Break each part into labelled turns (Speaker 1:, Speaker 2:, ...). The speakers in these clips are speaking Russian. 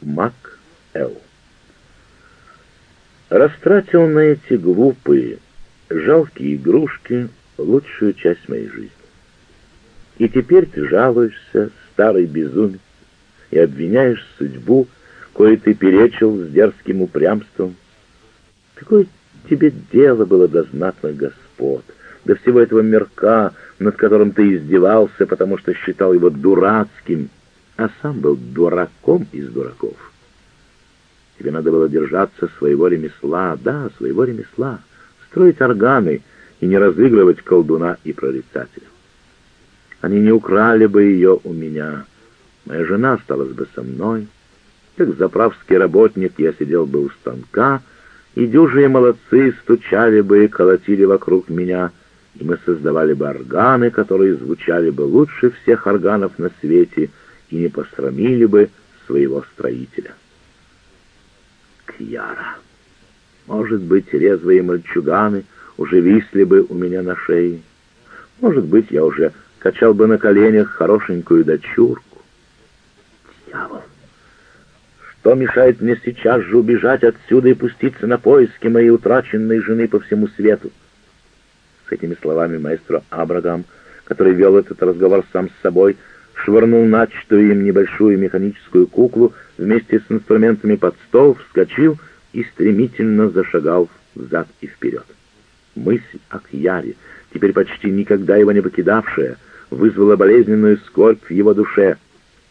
Speaker 1: Мак Эл. Растратил на эти глупые, жалкие игрушки лучшую часть моей жизни. И теперь ты жалуешься, старый безумец, и обвиняешь судьбу, кое ты перечил с дерзким упрямством. Какое тебе дело было до знатных господ, до всего этого мирка, над которым ты издевался, потому что считал его дурацким, а сам был дураком из дураков. Тебе надо было держаться своего ремесла, да, своего ремесла, строить органы и не разыгрывать колдуна и прорицателя. Они не украли бы ее у меня. Моя жена осталась бы со мной. Как заправский работник я сидел бы у станка, и дюжие молодцы стучали бы и колотили вокруг меня, и мы создавали бы органы, которые звучали бы лучше всех органов на свете и не посрамили бы своего строителя. Кьяра. Может быть, резвые мальчуганы уже висли бы у меня на шее. Может быть, я уже качал бы на коленях хорошенькую дочурку. Дьявол! Что мешает мне сейчас же убежать отсюда и пуститься на поиски моей утраченной жены по всему свету? С этими словами маэстро Абрагам, который вел этот разговор сам с собой, швырнул начатую им небольшую механическую куклу вместе с инструментами под стол, вскочил и стремительно зашагал взад и вперед. Мысль о Кьяре, теперь почти никогда его не покидавшая, вызвала болезненную скорбь в его душе,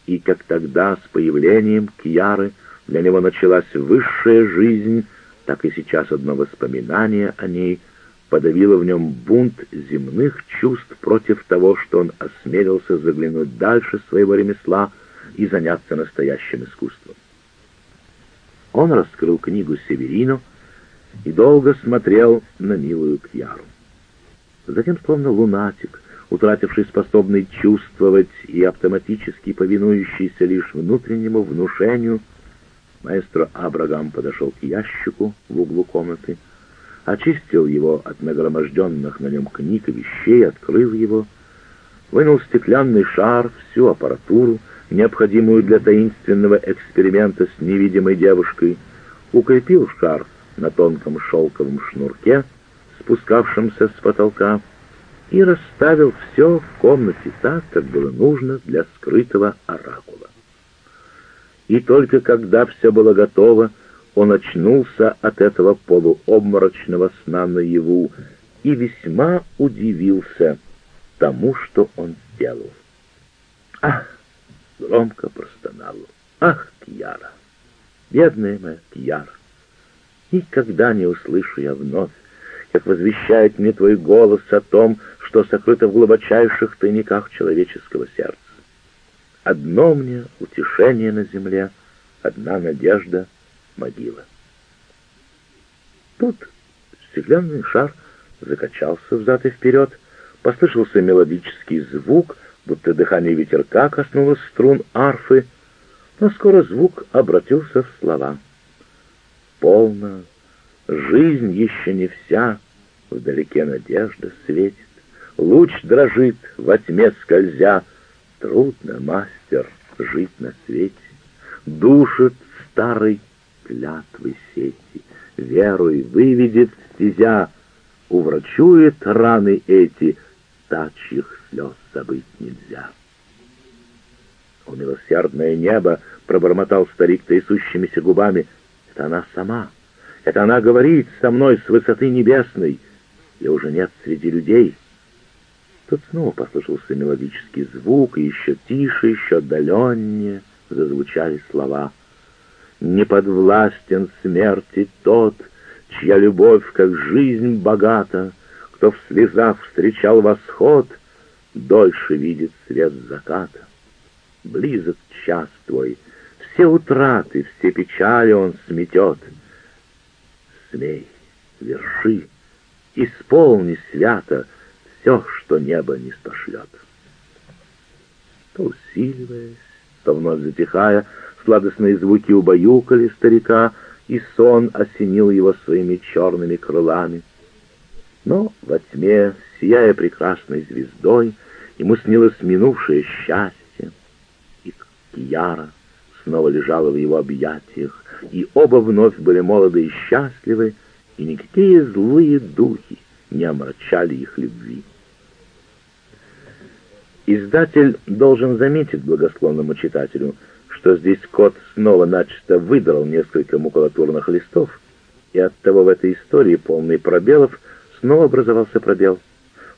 Speaker 1: и как тогда с появлением Кьяры для него началась высшая жизнь, так и сейчас одно воспоминание о ней — подавило в нем бунт земных чувств против того, что он осмелился заглянуть дальше своего ремесла и заняться настоящим искусством. Он раскрыл книгу Северину и долго смотрел на милую Кьяру. Затем, словно лунатик, утративший способность чувствовать и автоматически повинующийся лишь внутреннему внушению, маэстро Абрагам подошел к ящику в углу комнаты, очистил его от нагроможденных на нем книг и вещей, открыл его, вынул стеклянный шар, всю аппаратуру, необходимую для таинственного эксперимента с невидимой девушкой, укрепил шар на тонком шелковом шнурке, спускавшемся с потолка, и расставил все в комнате так, как было нужно для скрытого оракула. И только когда все было готово, он очнулся от этого полуобморочного сна наяву и весьма удивился тому, что он сделал. «Ах!» — громко простонал «Ах, Кьяра! Бедная моя Кьяра! Никогда не услышу я вновь, как возвещает мне твой голос о том, что сокрыто в глубочайших тайниках человеческого сердца. Одно мне утешение на земле, одна надежда — могила. Тут стеклянный шар закачался взад и вперед, послышался мелодический звук, будто дыхание ветерка коснулось струн арфы, но скоро звук обратился в слова. «Полно, жизнь еще не вся, вдалеке надежда светит, луч дрожит во тьме скользя, трудно, мастер, жить на свете, душит старый клятвы сети, верой выведет стезя, уврачует раны эти, тачьих слез забыть нельзя. «О, милосердное небо!» — пробормотал старик трясущимися губами. «Это она сама! Это она говорит со мной с высоты небесной! Я уже нет среди людей!» Тут снова послышался мелодический звук, и еще тише, еще отдаленнее зазвучали слова — не подвластен смерти тот, чья любовь, как жизнь богата, кто в слезах встречал восход, дольше видит свет заката. Близок час твой, все утраты, все печали он сметет. Смей, верши, исполни свято все, что небо не спошлет. То усиливаясь, то вновь затихая, Сладостные звуки убаюкали старика, и сон осенил его своими черными крылами. Но во тьме, сияя прекрасной звездой, ему снилось минувшее счастье. И Кьяра, снова лежала в его объятиях, и оба вновь были молоды и счастливы, и никакие злые духи не омрачали их любви. Издатель должен заметить благосклонному читателю, что здесь кот снова начисто выдрал несколько макулатурных листов, и оттого в этой истории, полной пробелов, снова образовался пробел.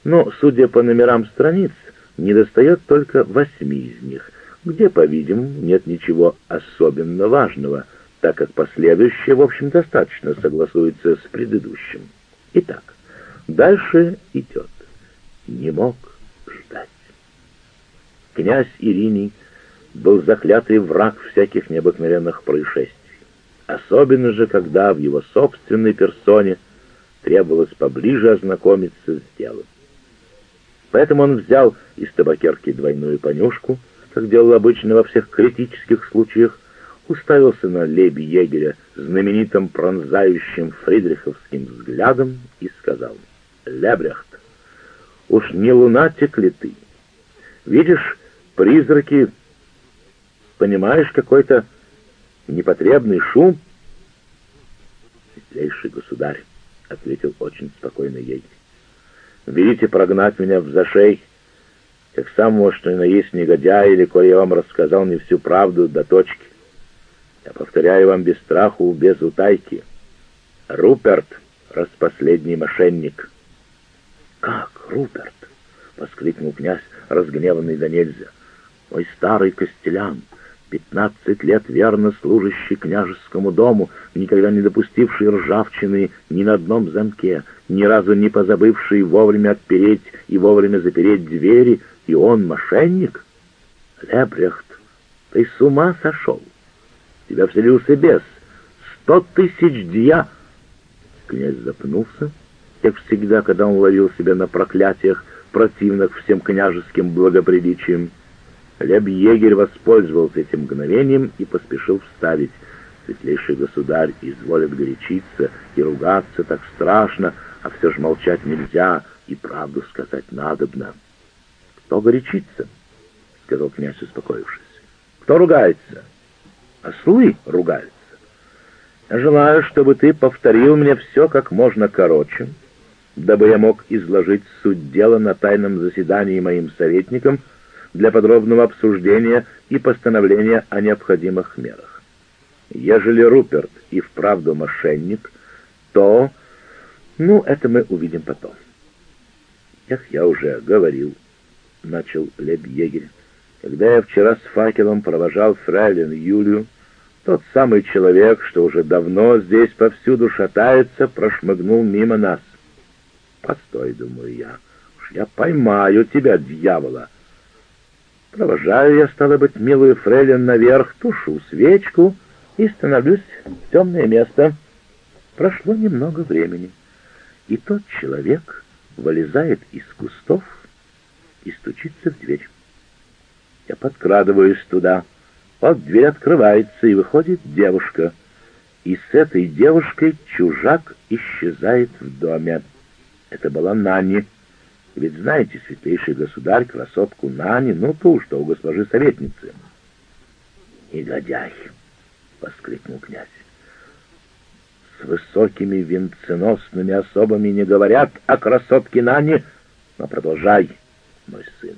Speaker 1: Но, судя по номерам страниц, недостает только восьми из них, где, по-видимому, нет ничего особенно важного, так как последующее, в общем, достаточно согласуется с предыдущим. Итак, дальше идет. Не мог ждать. Князь Ириний был заклятый враг всяких необыкновенных происшествий, особенно же, когда в его собственной персоне требовалось поближе ознакомиться с делом. Поэтому он взял из табакерки двойную понюшку, как делал обычно во всех критических случаях, уставился на леби егеря знаменитым пронзающим фридриховским взглядом и сказал, «Лебрехт, уж не лунатик ли ты? Видишь, призраки, понимаешь, какой-то непотребный шум. «Светлейший государь», — ответил очень спокойно ей, — «велите прогнать меня в зашей, как самого, что ни на есть негодяя, или коли я вам рассказал не всю правду до точки. Я повторяю вам без страху, без утайки. Руперт — распоследний мошенник». «Как, Руперт?» — воскликнул князь, разгневанный до нельзя. «Мой старый костелян, пятнадцать лет верно служащий княжескому дому, никогда не допустивший ржавчины ни на одном замке, ни разу не позабывший вовремя отпереть и вовремя запереть двери, и он мошенник? Лепрехт, ты с ума сошел? Тебя вселился бес. Сто тысяч дья... Князь запнулся, как всегда, когда он ловил себя на проклятиях, противных всем княжеским благоприличиям. Леб-егерь воспользовался этим мгновением и поспешил вставить. Светлейший государь изволит горячиться и ругаться так страшно, а все же молчать нельзя и правду сказать надобно. «Кто горячится?» — сказал князь, успокоившись. «Кто ругается?» «Ослы ругаются. Желаю, чтобы ты повторил мне все как можно короче, дабы я мог изложить суть дела на тайном заседании моим советникам — для подробного обсуждения и постановления о необходимых мерах. Ежели Руперт и вправду мошенник, то... Ну, это мы увидим потом. Как я уже говорил, — начал Леб-егерь, — когда я вчера с факелом провожал фрайлин Юлию, тот самый человек, что уже давно здесь повсюду шатается, прошмыгнул мимо нас. Постой, думаю я, уж я поймаю тебя, дьявола, — Провожаю я, стало быть, милую фрейлин наверх, тушу свечку и становлюсь в темное место. Прошло немного времени, и тот человек вылезает из кустов и стучится в дверь. Я подкрадываюсь туда. Вот дверь открывается, и выходит девушка. И с этой девушкой чужак исчезает в доме. Это была Нанни. Ведь знаете, светлейший государь, красотку Нани, ну ту, что у госпожи советницы. «Негодяй!» — воскликнул князь. «С высокими венценосными особами не говорят о красотке Нани, но продолжай, мой сын».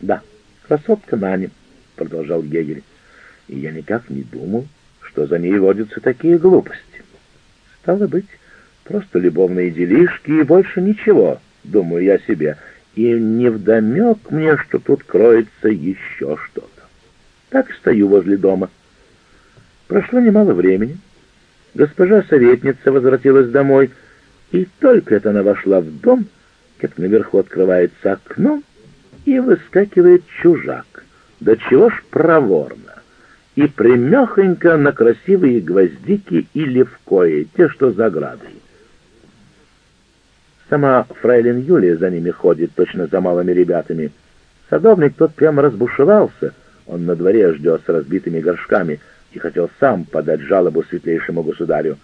Speaker 1: «Да, красотка Нани», — продолжал егерь, — «и я никак не думал, что за ней водятся такие глупости. Стало быть, просто любовные делишки и больше ничего» думаю я себе, и невдомек мне, что тут кроется еще что-то. Так стою возле дома. Прошло немало времени. Госпожа советница возвратилась домой, и только это она вошла в дом, как наверху открывается окно, и выскакивает чужак. Да чего ж проворно! И примехонько на красивые гвоздики и левкои, те, что за градой. Сама фрейлин Юлия за ними ходит, точно за малыми ребятами. Садовник тот прямо разбушевался. Он на дворе ждет с разбитыми горшками и хотел сам подать жалобу светлейшему государю.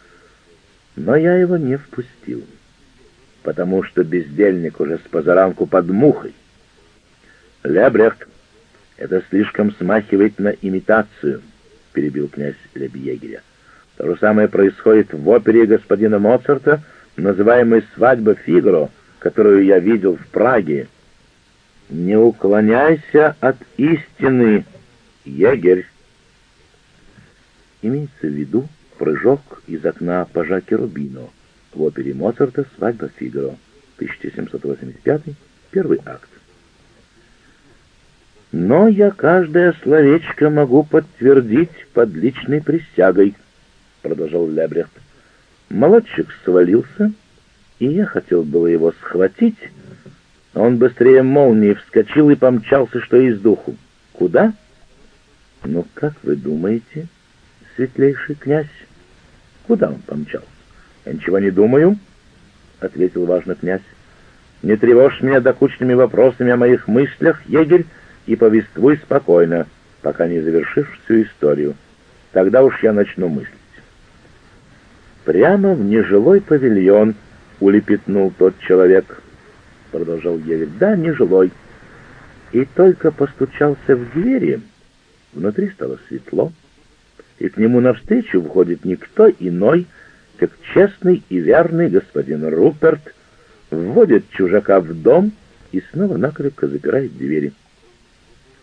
Speaker 1: Но я его не впустил, потому что бездельник уже с позаранку под мухой. Лебрехт, «Это слишком смахивает на имитацию», — перебил князь Лебьегеря. «То же самое происходит в опере господина Моцарта, называемой «Свадьба Фигаро», которую я видел в Праге. Не уклоняйся от истины, егерь!» Имеется в виду прыжок из окна Пажаки Рубино в опере Моцарта «Свадьба Фигаро», 1785, первый акт. Но я каждое словечко могу подтвердить под личной присягой, продолжал Лебрехт. Молодчик свалился, и я хотел было его схватить, но он быстрее молнии вскочил и помчался, что из духу. Куда? Ну, как вы думаете, светлейший князь? Куда он помчался? Я ничего не думаю, ответил важно князь. Не тревожь меня докучными вопросами о моих мыслях, егерь, и повествуй спокойно, пока не завершишь всю историю. Тогда уж я начну мыслить. Прямо в нежилой павильон улепетнул тот человек, продолжал егерь. Да, нежилой. И только постучался в двери, внутри стало светло, и к нему навстречу входит никто иной, как честный и верный господин Руперт, вводит чужака в дом и снова накрепко запирает двери.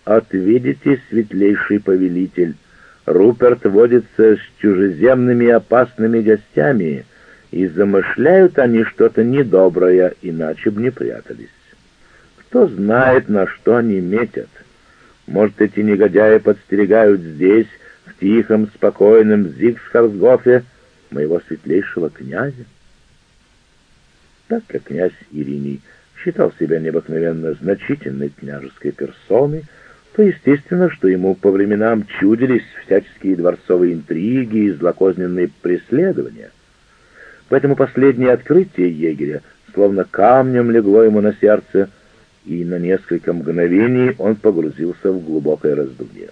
Speaker 1: «Отведите, светлейший повелитель, Руперт водится с чужеземными опасными гостями, и замышляют они что-то недоброе, иначе б не прятались. Кто знает, на что они метят. Может, эти негодяи подстерегают здесь, в тихом, спокойном Зигсхарсгофе, моего светлейшего князя? Так как князь Ириний считал себя необыкновенно значительной княжеской персоной, то естественно, что ему по временам чудились всяческие дворцовые интриги и злокозненные преследования. Поэтому последнее открытие егеря словно камнем легло ему на сердце, и на несколько мгновений он погрузился в глубокое раздумье.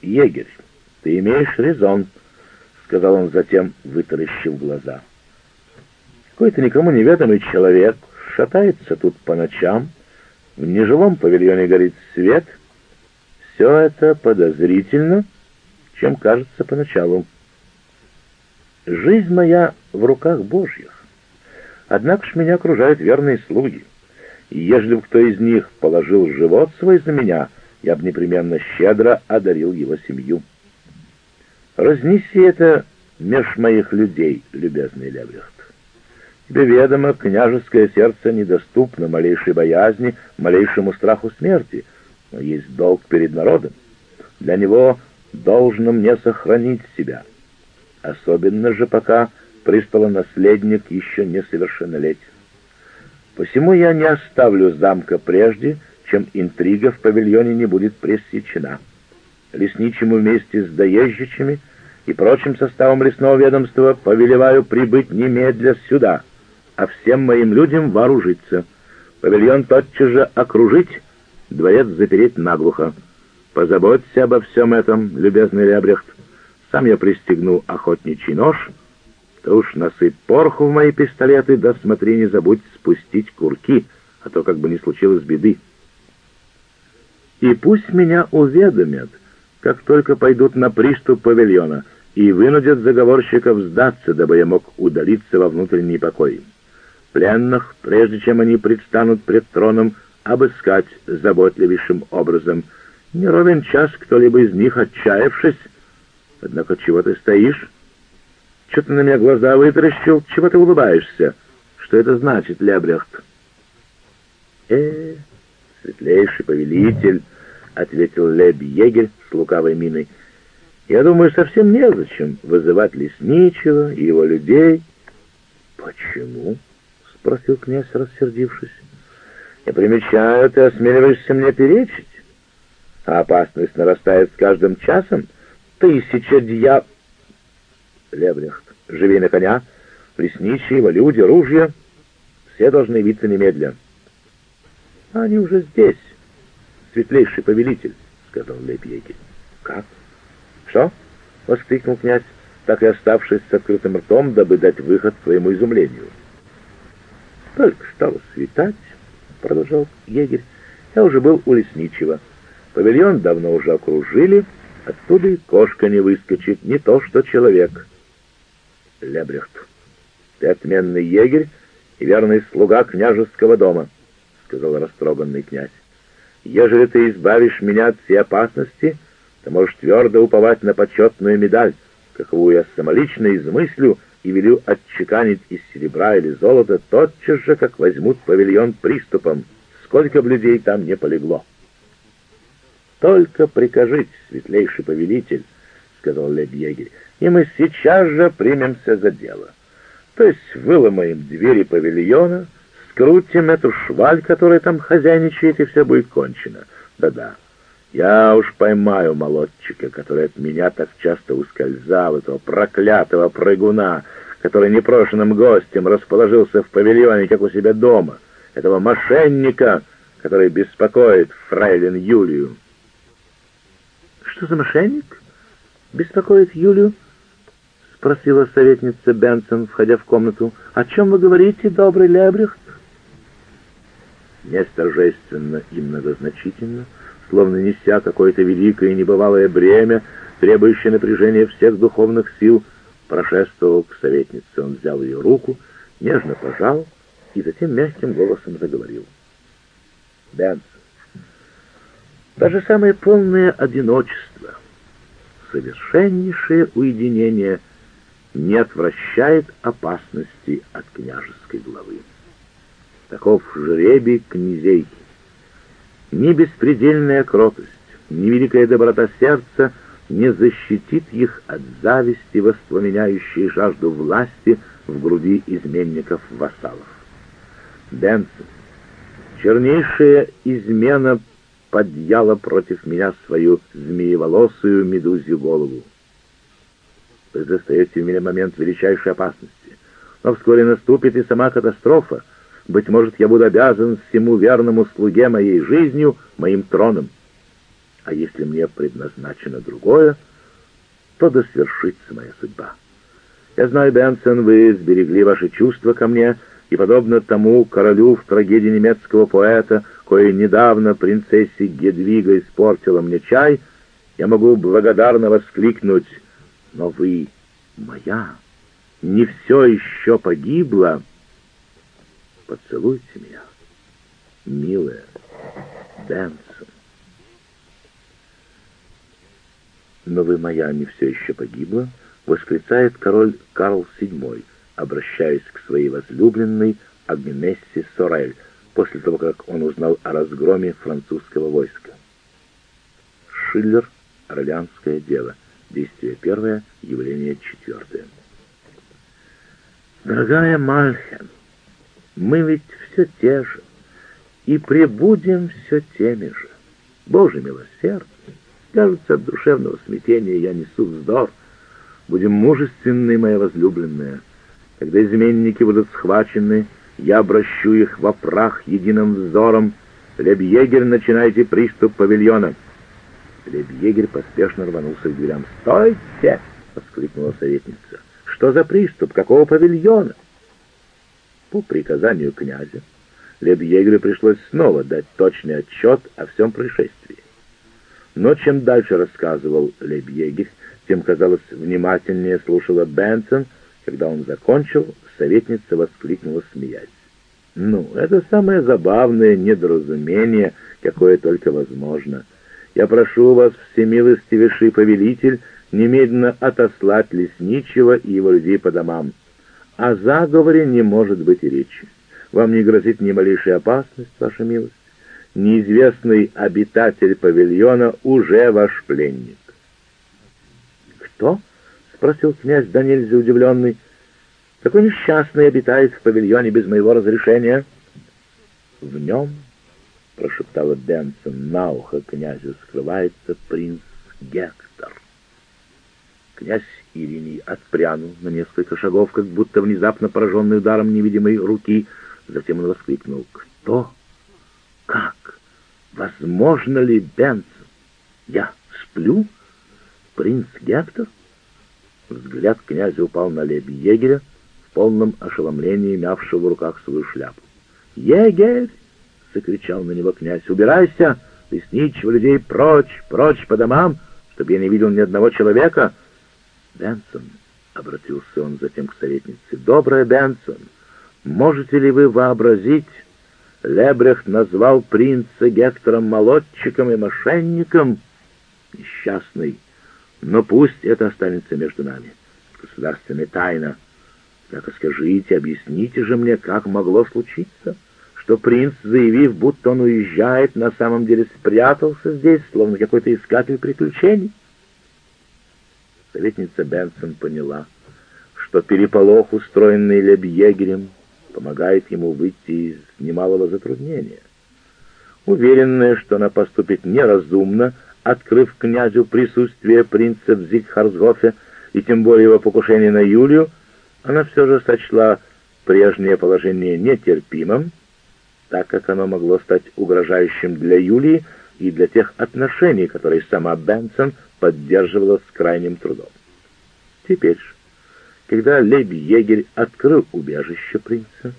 Speaker 1: «Егерь, ты имеешь резон», — сказал он затем, вытаращив глаза. «Какой-то никому неведомый человек шатается тут по ночам, — в нежилом павильоне горит свет. Все это подозрительно, чем кажется поначалу. Жизнь моя в руках Божьих. Однако ж меня окружают верные слуги. И ежели бы кто из них положил живот свой за меня, я бы непременно щедро одарил его семью. Разнеси это меж моих людей, любезный Леврихт. Тебе ведомо, княжеское сердце недоступно малейшей боязни, малейшему страху смерти, но есть долг перед народом. Для него должно мне сохранить себя. Особенно же пока престолонаследник еще несовершеннолетен. Посему я не оставлю замка прежде, чем интрига в павильоне не будет пресечена. Лесничему вместе с доезжичами и прочим составом лесного ведомства повелеваю прибыть немедля сюда — а всем моим людям вооружиться. Павильон тотчас же окружить, дворец запереть наглухо. Позаботься обо всем этом, любезный Лебрехт. Сам я пристегну охотничий нож. Ты уж насыпь пороху в мои пистолеты, да смотри, не забудь спустить курки, а то как бы не случилось беды. И пусть меня уведомят, как только пойдут на приступ павильона, и вынудят заговорщиков сдаться, дабы я мог удалиться во внутренний покой пленных, прежде чем они предстанут пред троном, обыскать заботливейшим образом. Не ровен час кто-либо из них, отчаявшись, однако чего ты стоишь? Что ты на меня глаза вытаращил? Чего ты улыбаешься? Что это значит, Лебрехт? Э, светлейший повелитель, — ответил Леб-егерь с лукавой миной, — я думаю, совсем незачем вызывать лесничего и его людей. Почему? — спросил князь, рассердившись. «Я примечаю, ты осмеливаешься мне перечить, а опасность нарастает с каждым часом. Тысяча дья...» Лебрехт, живи на коня, лесничие, его люди, ружья. Все должны явиться немедля. «Они уже здесь, светлейший повелитель», — сказал Лепьеки. «Как? Что?» — воскликнул князь, так и оставшись с открытым ртом, дабы дать выход своему изумлению. Только стало светать, продолжал егерь, Я уже был у лесничего. Павильон давно уже окружили, оттуда и кошка не выскочит, не то что человек. Лебрехт, ты отменный егерь и верный слуга княжеского дома, — сказал растроганный князь. Ежели ты избавишь меня от всей опасности, ты можешь твердо уповать на почетную медаль, каковую я самолично измыслю и велю отчеканить из серебра или золота тотчас же, как возьмут павильон приступом, сколько бы людей там не полегло. «Только прикажите, светлейший повелитель», — сказал леб-егерь, — «и мы сейчас же примемся за дело. То есть выломаем двери павильона, скрутим эту шваль, которая там хозяйничает, и все будет кончено. Да-да, я уж поймаю молодчика, который от меня так часто ускользал, этого проклятого прыгуна, который непрошенным гостем расположился в павильоне, как у себя дома, этого мошенника, который беспокоит фрейлин Юлию.
Speaker 2: «Что за мошенник? Беспокоит Юлию?» — спросила советница Бенсон, входя в комнату. «О чем вы говорите, добрый Лебрехт?»
Speaker 1: Не торжественно и многозначительно — словно неся какое-то великое и небывалое бремя, требующее напряжения всех духовных сил, прошествовал к советнице. Он взял ее руку, нежно пожал и затем мягким голосом заговорил. «Бенсон, даже самое полное одиночество, совершеннейшее уединение не отвращает опасности от княжеской главы. Таков жребий князей — ни беспредельная кротость, ни великая доброта сердца не защитит их от зависти, воспламеняющей жажду власти в груди изменников-вассалов. Бенсон, чернейшая измена подъяла против меня свою змееволосую медузью голову. Вы застаете в меня момент величайшей опасности, но вскоре наступит и сама катастрофа, быть может, я буду обязан всему верному слуге моей жизнью, моим троном. А если мне предназначено другое, то да свершится моя судьба. Я знаю, Бенсон, вы сберегли ваши чувства ко мне, и, подобно тому королю в трагедии немецкого поэта, кое недавно принцессе Гедвига испортила мне чай, я могу благодарно воскликнуть, но вы моя, не все еще погибло, Поцелуйте меня, милая Бенсон. Но моя не все еще погибла, восклицает король Карл VII, обращаясь к своей возлюбленной Агнессе Сорель, после того, как он узнал о разгроме французского войска. Шиллер, Орлеанское дело. Действие первое, явление четвертое. Дорогая Мальхен, мы ведь все те же, и пребудем все теми же. Боже милосердный, кажется, от душевного смятения я несу вздор. Будем мужественны, моя возлюбленная. Когда изменники будут схвачены, я обращу их во прах единым взором. Леб-егерь, начинайте приступ павильона. Леб-егерь поспешно рванулся к дверям. «Стойте!» — воскликнула советница. «Что за приступ? Какого павильона?» По приказанию князя Леб-Егерю пришлось снова дать точный отчет о всем происшествии. Но чем дальше рассказывал Леб-Егерь, тем, казалось, внимательнее слушала Бенсон. Когда он закончил, советница воскликнула, смеясь. «Ну, это самое забавное недоразумение, какое только возможно. Я прошу вас, всемилостивейший повелитель, немедленно отослать лесничего и его людей по домам. О заговоре не может быть и речи. Вам не грозит ни малейшая опасность, ваша милость. Неизвестный обитатель павильона уже ваш пленник. «Кто?» — спросил князь да нельзя удивленный. «Такой несчастный обитает в павильоне без моего разрешения». «В нем», — прошептала Бенсон на ухо князю, — «скрывается принц Гектор». Князь Ириний отпрянул на несколько шагов, как будто внезапно пораженный ударом невидимой руки. Затем он воскликнул. «Кто? Как? Возможно ли, Бенсон? Я сплю? Принц Гектор?» Взгляд князя упал на леби егеря, в полном ошеломлении мявшего в руках свою шляпу. «Егерь!» —— закричал на него князь. «Убирайся! Лесничего людей прочь, прочь по домам, чтобы я не видел ни одного человека!» «Бенсон», — обратился он затем к советнице, — «добрая Бенсон, можете ли вы вообразить...» Лебрехт назвал принца Гектором молодчиком и мошенником. Несчастный. Но пусть это останется между нами. Государственная тайна. Так скажите, объясните же мне, как могло случиться, что принц, заявив, будто он уезжает, на самом деле спрятался здесь, словно какой-то искатель приключений? Советница Бенсон поняла, что переполох, устроенный леб-егерем, помогает ему выйти из немалого затруднения. Уверенная, что она поступит неразумно, открыв князю присутствие принца в Зигхарсгофе и тем более его покушение на Юлию, она все же сочла прежнее положение нетерпимым, так как оно могло стать угрожающим для Юлии и для тех отношений, которые сама Бенсон поддерживала с крайним трудом. Теперь же, когда леб-егерь открыл убежище принца,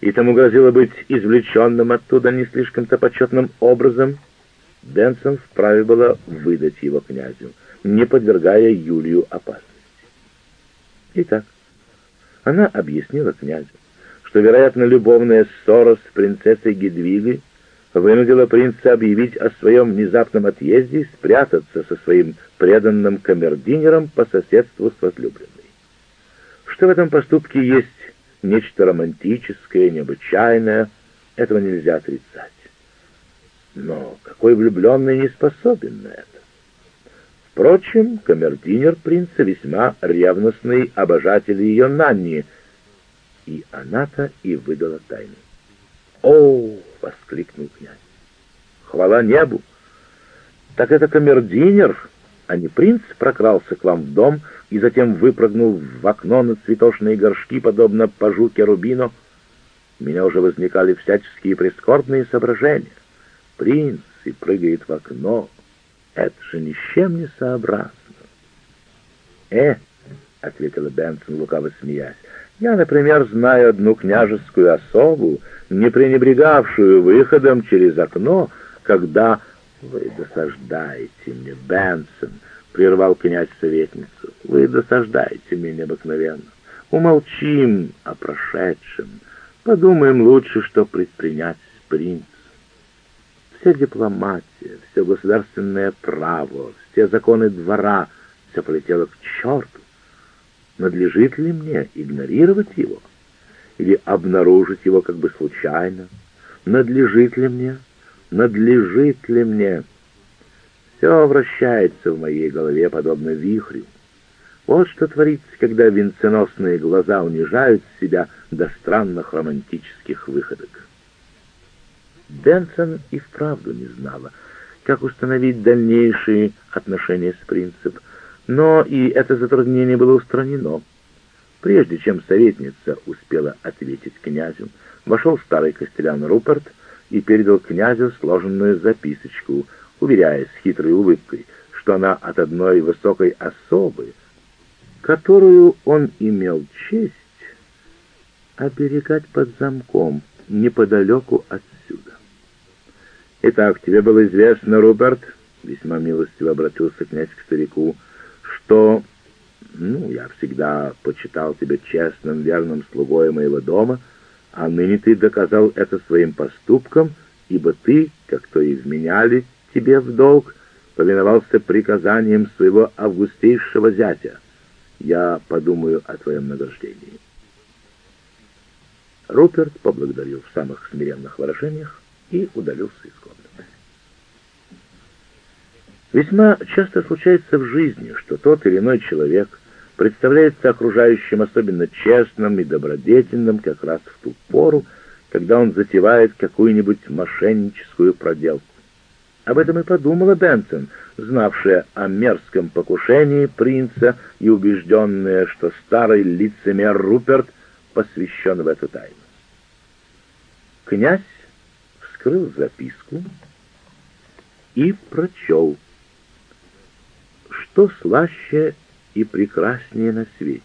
Speaker 1: и тому грозило быть извлеченным оттуда не слишком-то почетным образом, Бенсон вправе было выдать его князю, не подвергая Юлию опасности. Итак, она объяснила князю, что, вероятно, любовная ссора с принцессой Гедвигой вынудила принца объявить о своем внезапном отъезде и спрятаться со своим преданным камердинером по соседству с возлюбленной что в этом поступке есть нечто романтическое, необычайное, этого нельзя отрицать. Но какой влюбленный не способен на это? Впрочем, камердинер принца весьма ревностный обожатель ее Нанни, и она-то и выдала тайну. «О!» — воскликнул князь. «Хвала небу! Так это камердинер, а не принц прокрался к вам в дом и затем выпрыгнул в окно на цветочные горшки, подобно пажуке Рубино, у меня уже возникали всяческие прискорбные соображения. Принц и прыгает в окно. Это же ни с чем не сообразно. «Э!» — ответила Бенсон, лукаво смеясь. «Я, например, знаю одну княжескую особу, не пренебрегавшую выходом через окно, когда...» «Вы досаждаете мне, Бенсон!» прервал князь советницу. Вы досаждаете меня необыкновенно. Умолчим о прошедшем. Подумаем лучше, что предпринять с принцем. Вся дипломатия, все государственное право, все законы двора, все полетело к черту. Надлежит ли мне игнорировать его? Или обнаружить его как бы случайно? Надлежит ли мне? Надлежит ли мне? Все вращается в моей голове, подобно вихрю. Вот что творится, когда венценосные глаза унижают себя до странных романтических выходок. Бенсон и вправду не знала, как установить дальнейшие отношения с принцем, но и это затруднение было устранено. Прежде чем советница успела ответить князю, вошел старый костелян Руперт и передал князю сложенную записочку — уверяя с хитрой улыбкой, что она от одной высокой особы, которую он имел честь оберегать под замком неподалеку отсюда. «Итак, тебе было известно, Руберт, — весьма милостиво обратился князь к старику, — что, ну, я всегда почитал тебя честным, верным слугой моего дома, а ныне ты доказал это своим поступком, ибо ты, как то и вменяли, тебе в долг, повиновался приказаниям своего августейшего зятя. Я подумаю о твоем награждении. Руперт поблагодарил в самых смиренных выражениях и удалился из комнаты. Весьма часто случается в жизни, что тот или иной человек представляется окружающим особенно честным и добродетельным как раз в ту пору, когда он затевает какую-нибудь мошенническую проделку. Об этом и подумала Бенсон, знавшая о мерзком покушении принца и убежденная, что старый лицемер Руперт посвящен в эту тайну. Князь вскрыл записку и прочел, что слаще и прекраснее на свете.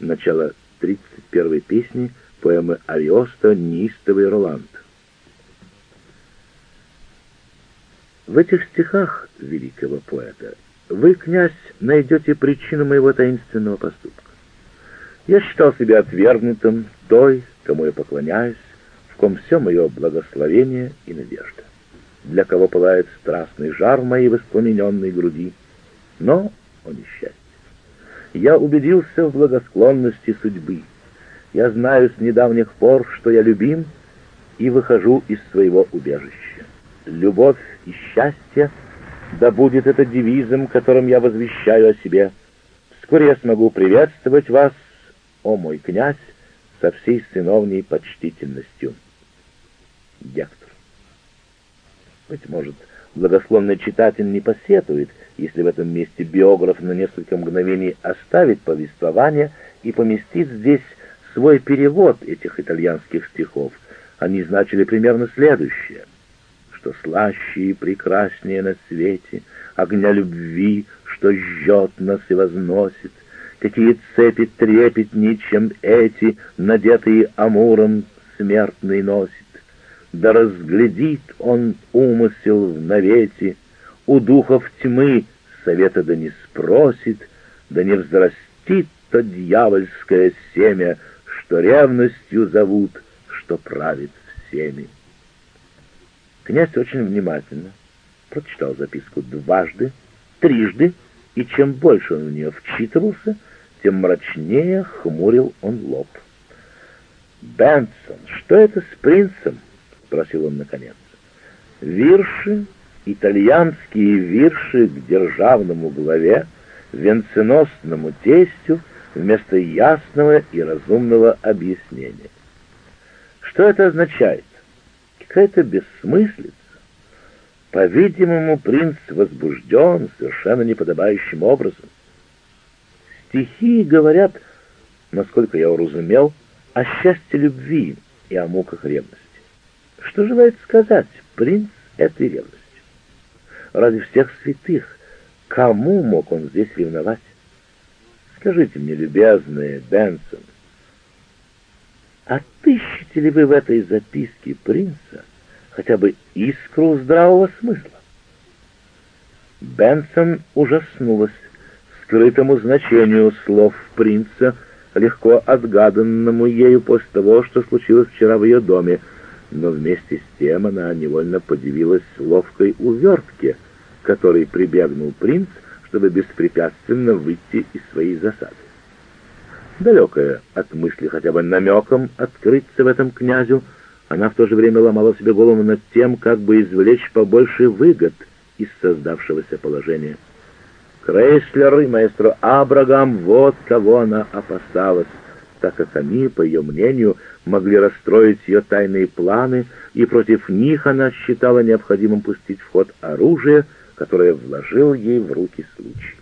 Speaker 1: Начало 31 песни поэмы Ариоста «Неистовый Роланд».
Speaker 2: В этих стихах великого поэта вы, князь, найдете причину моего таинственного поступка. Я считал себя отвергнутым той, кому я поклоняюсь, в ком все мое благословение и надежда, для кого пылает страстный жар в моей воспламененной груди. Но, о несчастье, я убедился в благосклонности судьбы. Я знаю с недавних пор, что я любим, и выхожу из своего убежища. Любовь и счастье — да будет это девизом, которым я возвещаю о себе. Вскоре я смогу приветствовать вас, о мой князь, со всей сыновней почтительностью. Гектор. Быть может, благословный читатель не посетует, если в этом месте биограф на несколько мгновений оставит повествование и поместит здесь свой перевод этих итальянских стихов. Они значили примерно следующее — что слаще и прекраснее на свете, огня любви, что жжет нас и возносит, какие цепи трепетней, чем эти, надетые Амуром, смертный носит. Да разглядит он умысел в навете, у духов тьмы совета да не спросит, да не взрастит то дьявольское семя, что ревностью зовут, что правит всеми. Князь очень внимательно прочитал записку дважды, трижды, и чем больше он в нее вчитывался, тем мрачнее хмурил он лоб. «Бенсон, что это с принцем?» — спросил он наконец. «Вирши, итальянские вирши к державному главе, венценосному тестю, вместо ясного и разумного объяснения. Что это означает? какая-то бессмыслица. По-видимому, принц возбужден совершенно неподобающим образом. Стихи говорят, насколько я уразумел, о счастье любви и о муках ревности. Что желает сказать принц этой ревностью? Ради всех святых, кому мог он здесь ревновать? Скажите мне, любезный Бенсон, Отыщете ли вы в этой записке принца хотя бы искру здравого смысла? Бенсон ужаснулась скрытому значению слов принца, легко отгаданному ею после того, что случилось вчера в ее доме, но вместе с тем она невольно подивилась ловкой увертке, которой прибегнул принц, чтобы беспрепятственно выйти из своей засады далекая от мысли хотя бы намеком открыться в этом князю, она в то же время ломала себе голову над тем, как бы извлечь побольше выгод из создавшегося положения. Крейслер и маэстро Абрагам, вот кого она опасалась, так как они, по ее мнению, могли расстроить ее тайные планы, и против них она считала необходимым пустить в ход оружие, которое вложил ей в руки случай.